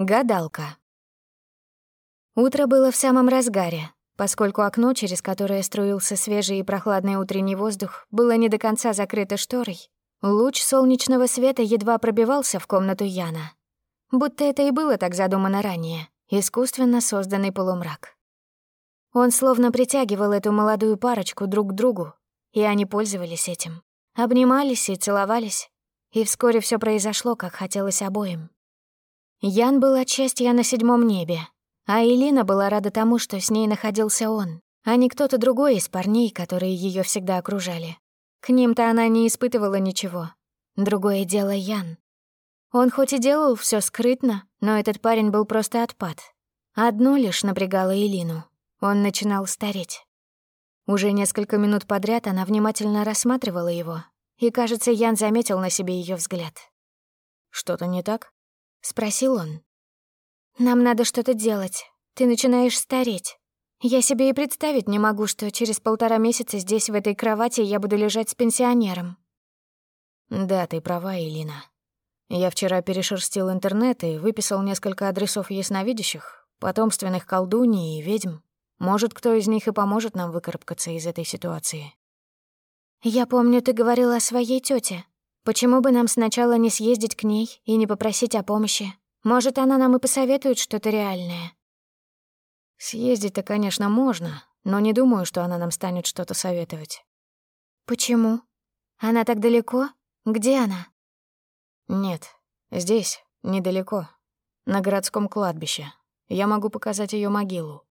Гадалка. Утро было в самом разгаре, поскольку окно, через которое струился свежий и прохладный утренний воздух, было не до конца закрыто шторой. Луч солнечного света едва пробивался в комнату Яна. Будто это и было так задумано ранее, искусственно созданный полумрак. Он словно притягивал эту молодую парочку друг к другу, и они пользовались этим. Обнимались и целовались, и вскоре все произошло, как хотелось обоим. Ян был от счастья на седьмом небе, а Элина была рада тому, что с ней находился он, а не кто-то другой из парней, которые ее всегда окружали. К ним-то она не испытывала ничего. Другое дело Ян. Он хоть и делал все скрытно, но этот парень был просто отпад. Одно лишь напрягало Элину. Он начинал стареть. Уже несколько минут подряд она внимательно рассматривала его, и, кажется, Ян заметил на себе ее взгляд. «Что-то не так?» — спросил он. «Нам надо что-то делать. Ты начинаешь стареть. Я себе и представить не могу, что через полтора месяца здесь, в этой кровати, я буду лежать с пенсионером». «Да, ты права, Элина. Я вчера перешерстил интернет и выписал несколько адресов ясновидящих, потомственных колдуний и ведьм. Может, кто из них и поможет нам выкарабкаться из этой ситуации». «Я помню, ты говорила о своей тете. Почему бы нам сначала не съездить к ней и не попросить о помощи? Может, она нам и посоветует что-то реальное. Съездить-то, конечно, можно, но не думаю, что она нам станет что-то советовать. Почему? Она так далеко? Где она? Нет, здесь, недалеко, на городском кладбище. Я могу показать ее могилу.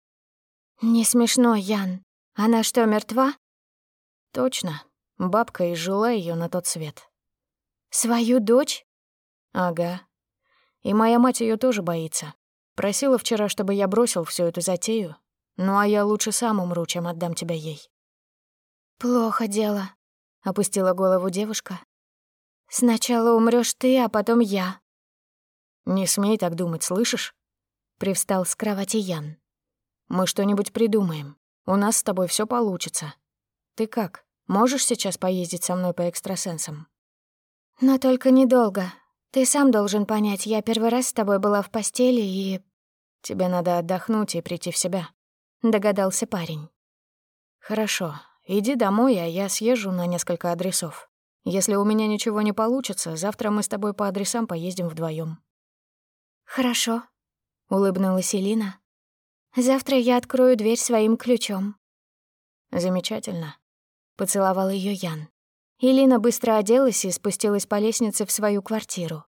Не смешно, Ян. Она что, мертва? Точно. Бабка изжила ее на тот свет. Свою дочь? Ага. И моя мать ее тоже боится. Просила вчера, чтобы я бросил всю эту затею. Ну а я лучше сам умру, чем отдам тебя ей. Плохо дело, опустила голову девушка. Сначала умрёшь ты, а потом я. Не смей так думать, слышишь? Привстал с кровати Ян. Мы что-нибудь придумаем. У нас с тобой все получится. Ты как? Можешь сейчас поездить со мной по экстрасенсам? Но только недолго. Ты сам должен понять, я первый раз с тобой была в постели и... Тебе надо отдохнуть и прийти в себя, догадался парень. Хорошо, иди домой, а я съезжу на несколько адресов. Если у меня ничего не получится, завтра мы с тобой по адресам поездим вдвоем. Хорошо, улыбнулась Элина. Завтра я открою дверь своим ключом. Замечательно. Поцеловал ее Ян. Илина быстро оделась и спустилась по лестнице в свою квартиру.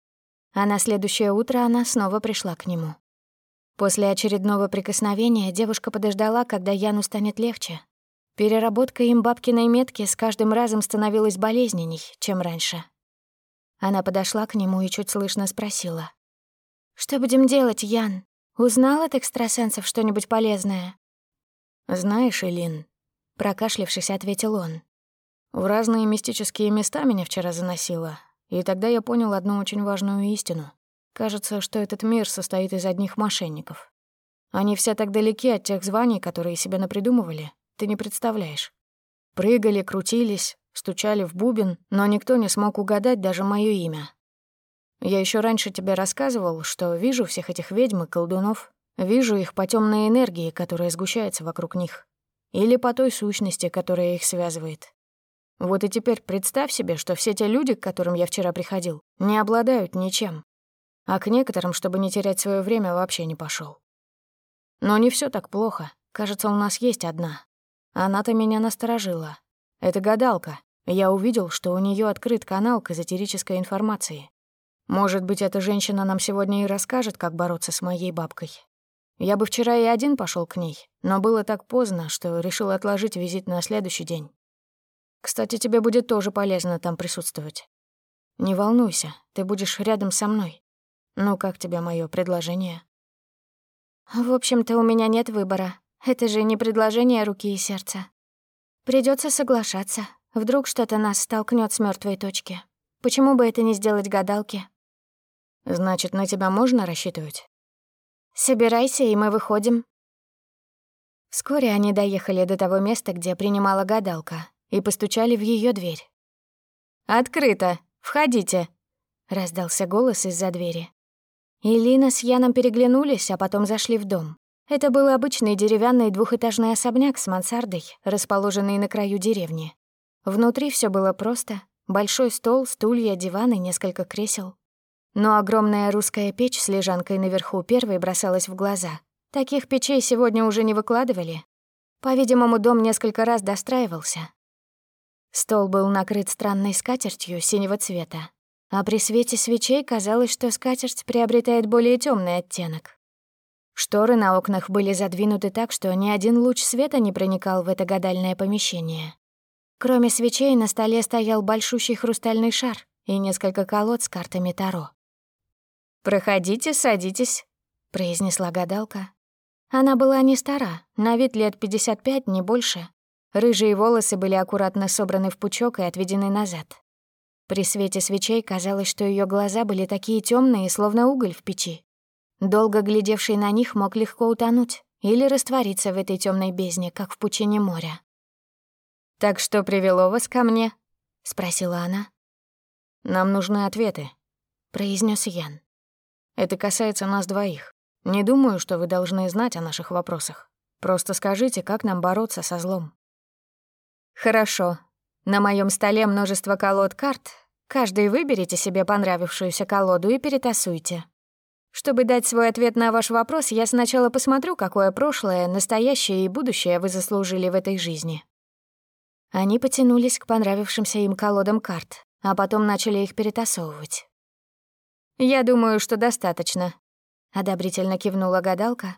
А на следующее утро она снова пришла к нему. После очередного прикосновения девушка подождала, когда Яну станет легче. Переработка им бабкиной метки с каждым разом становилась болезненней, чем раньше. Она подошла к нему и чуть слышно спросила. «Что будем делать, Ян? Узнал от экстрасенсов что-нибудь полезное?» «Знаешь, Элин», — прокашлившись, ответил он. В разные мистические места меня вчера заносило, и тогда я понял одну очень важную истину. Кажется, что этот мир состоит из одних мошенников. Они все так далеки от тех званий, которые себе напридумывали, ты не представляешь. Прыгали, крутились, стучали в бубен, но никто не смог угадать даже моё имя. Я еще раньше тебе рассказывал, что вижу всех этих ведьм и колдунов, вижу их по темной энергии, которая сгущается вокруг них, или по той сущности, которая их связывает. Вот и теперь представь себе, что все те люди, к которым я вчера приходил, не обладают ничем. А к некоторым, чтобы не терять свое время, вообще не пошел. Но не все так плохо. Кажется, у нас есть одна. Она-то меня насторожила. Это гадалка. Я увидел, что у нее открыт канал к эзотерической информации. Может быть, эта женщина нам сегодня и расскажет, как бороться с моей бабкой. Я бы вчера и один пошел к ней, но было так поздно, что решил отложить визит на следующий день. Кстати, тебе будет тоже полезно там присутствовать. Не волнуйся, ты будешь рядом со мной. Ну, как тебе мое предложение? В общем-то, у меня нет выбора. Это же не предложение руки и сердца. Придется соглашаться. Вдруг что-то нас столкнет с мертвой точки. Почему бы это не сделать гадалки? Значит, на тебя можно рассчитывать? Собирайся, и мы выходим. Вскоре они доехали до того места, где принимала гадалка, и постучали в ее дверь. «Открыто! Входите!» — раздался голос из-за двери. Илина с Яном переглянулись, а потом зашли в дом. Это был обычный деревянный двухэтажный особняк с мансардой, расположенный на краю деревни. Внутри все было просто. Большой стол, стулья, диван и несколько кресел. Но огромная русская печь с лежанкой наверху первой бросалась в глаза. Таких печей сегодня уже не выкладывали. По-видимому, дом несколько раз достраивался. Стол был накрыт странной скатертью синего цвета, а при свете свечей казалось, что скатерть приобретает более темный оттенок. Шторы на окнах были задвинуты так, что ни один луч света не проникал в это гадальное помещение. Кроме свечей на столе стоял большущий хрустальный шар и несколько колод с картами Таро. «Проходите, садитесь», — произнесла гадалка. Она была не стара, на вид лет 55, не больше. Рыжие волосы были аккуратно собраны в пучок и отведены назад. При свете свечей казалось, что ее глаза были такие темные, словно уголь в печи. Долго глядевший на них мог легко утонуть или раствориться в этой темной бездне, как в пучине моря. «Так что привело вас ко мне?» — спросила она. «Нам нужны ответы», — произнес Ян. «Это касается нас двоих. Не думаю, что вы должны знать о наших вопросах. Просто скажите, как нам бороться со злом». «Хорошо. На моем столе множество колод карт. Каждый выберите себе понравившуюся колоду и перетасуйте. Чтобы дать свой ответ на ваш вопрос, я сначала посмотрю, какое прошлое, настоящее и будущее вы заслужили в этой жизни». Они потянулись к понравившимся им колодам карт, а потом начали их перетасовывать. «Я думаю, что достаточно», — одобрительно кивнула гадалка.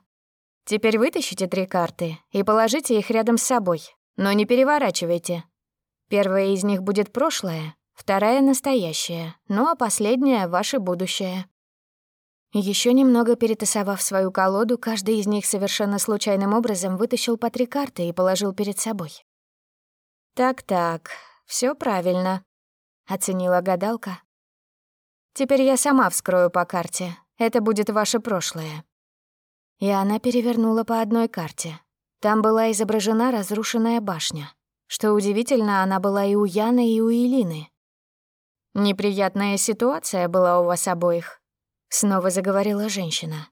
«Теперь вытащите три карты и положите их рядом с собой, но не переворачивайте. Первая из них будет прошлое, вторая — настоящее, ну а последняя — ваше будущее». Еще немного перетасовав свою колоду, каждый из них совершенно случайным образом вытащил по три карты и положил перед собой. «Так-так, все правильно», — оценила гадалка. «Теперь я сама вскрою по карте. Это будет ваше прошлое». И она перевернула по одной карте. Там была изображена разрушенная башня. Что удивительно, она была и у Яны, и у Илины. «Неприятная ситуация была у вас обоих», Снова заговорила женщина.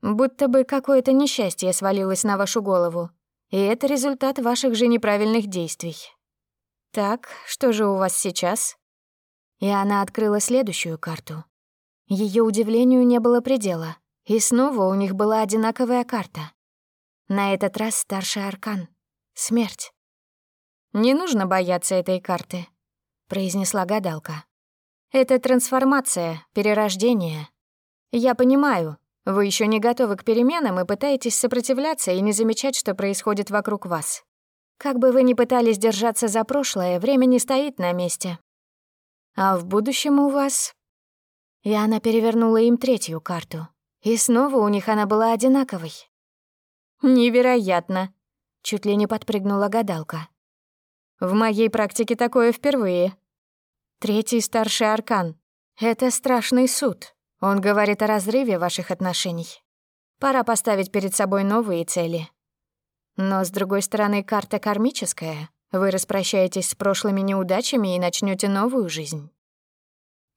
«Будто бы какое-то несчастье свалилось на вашу голову, и это результат ваших же неправильных действий. Так, что же у вас сейчас?» И она открыла следующую карту. Ее удивлению не было предела, и снова у них была одинаковая карта. На этот раз старший аркан — смерть. «Не нужно бояться этой карты», — произнесла гадалка. Это трансформация, перерождение. Я понимаю, вы еще не готовы к переменам и пытаетесь сопротивляться и не замечать, что происходит вокруг вас. Как бы вы ни пытались держаться за прошлое, время не стоит на месте. А в будущем у вас... И она перевернула им третью карту. И снова у них она была одинаковой. «Невероятно!» — чуть ли не подпрыгнула гадалка. «В моей практике такое впервые. Третий старший аркан. Это страшный суд. Он говорит о разрыве ваших отношений. Пора поставить перед собой новые цели. Но, с другой стороны, карта кармическая. Вы распрощаетесь с прошлыми неудачами и начнете новую жизнь.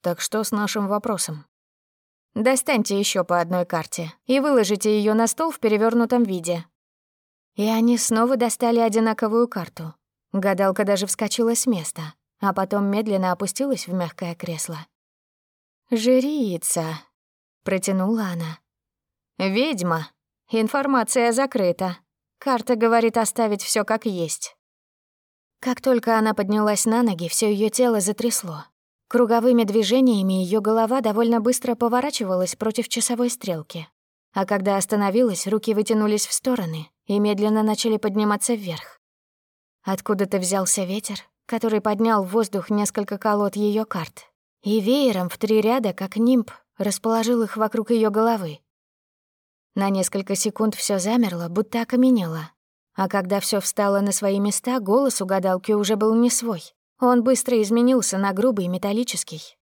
Так что с нашим вопросом? Достаньте еще по одной карте и выложите ее на стол в перевернутом виде. И они снова достали одинаковую карту. Гадалка даже вскочила с места а потом медленно опустилась в мягкое кресло. «Жрица», — протянула она. «Ведьма. Информация закрыта. Карта говорит оставить все как есть». Как только она поднялась на ноги, все ее тело затрясло. Круговыми движениями ее голова довольно быстро поворачивалась против часовой стрелки. А когда остановилась, руки вытянулись в стороны и медленно начали подниматься вверх. Откуда-то взялся ветер, который поднял в воздух несколько колод ее карт, и веером в три ряда, как нимб, расположил их вокруг ее головы. На несколько секунд все замерло, будто окаменело. А когда все встало на свои места, голос у гадалки уже был не свой. Он быстро изменился на грубый металлический.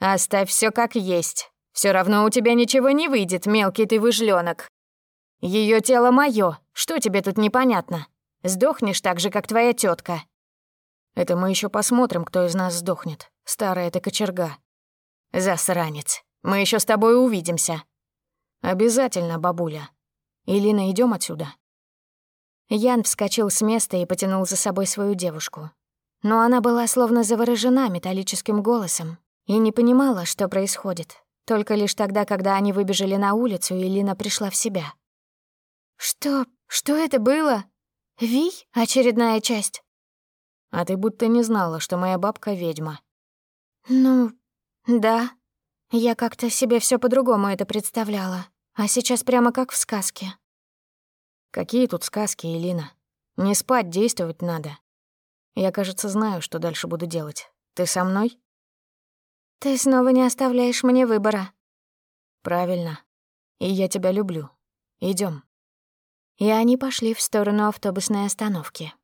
«Оставь все как есть. Все равно у тебя ничего не выйдет, мелкий ты выжлёнок. Ее тело мое. Что тебе тут непонятно? Сдохнешь так же, как твоя тетка. Это мы еще посмотрим, кто из нас сдохнет. Старая эта кочерга. Засранец. Мы еще с тобой увидимся». «Обязательно, бабуля. Илина, идем отсюда». Ян вскочил с места и потянул за собой свою девушку. Но она была словно заворожена металлическим голосом и не понимала, что происходит. Только лишь тогда, когда они выбежали на улицу, и Лина пришла в себя. «Что? Что это было? Ви? Очередная часть?» «А ты будто не знала, что моя бабка — ведьма». «Ну, да. Я как-то себе все по-другому это представляла. А сейчас прямо как в сказке». «Какие тут сказки, Элина? Не спать, действовать надо. Я, кажется, знаю, что дальше буду делать. Ты со мной?» «Ты снова не оставляешь мне выбора». «Правильно. И я тебя люблю. Идем. И они пошли в сторону автобусной остановки.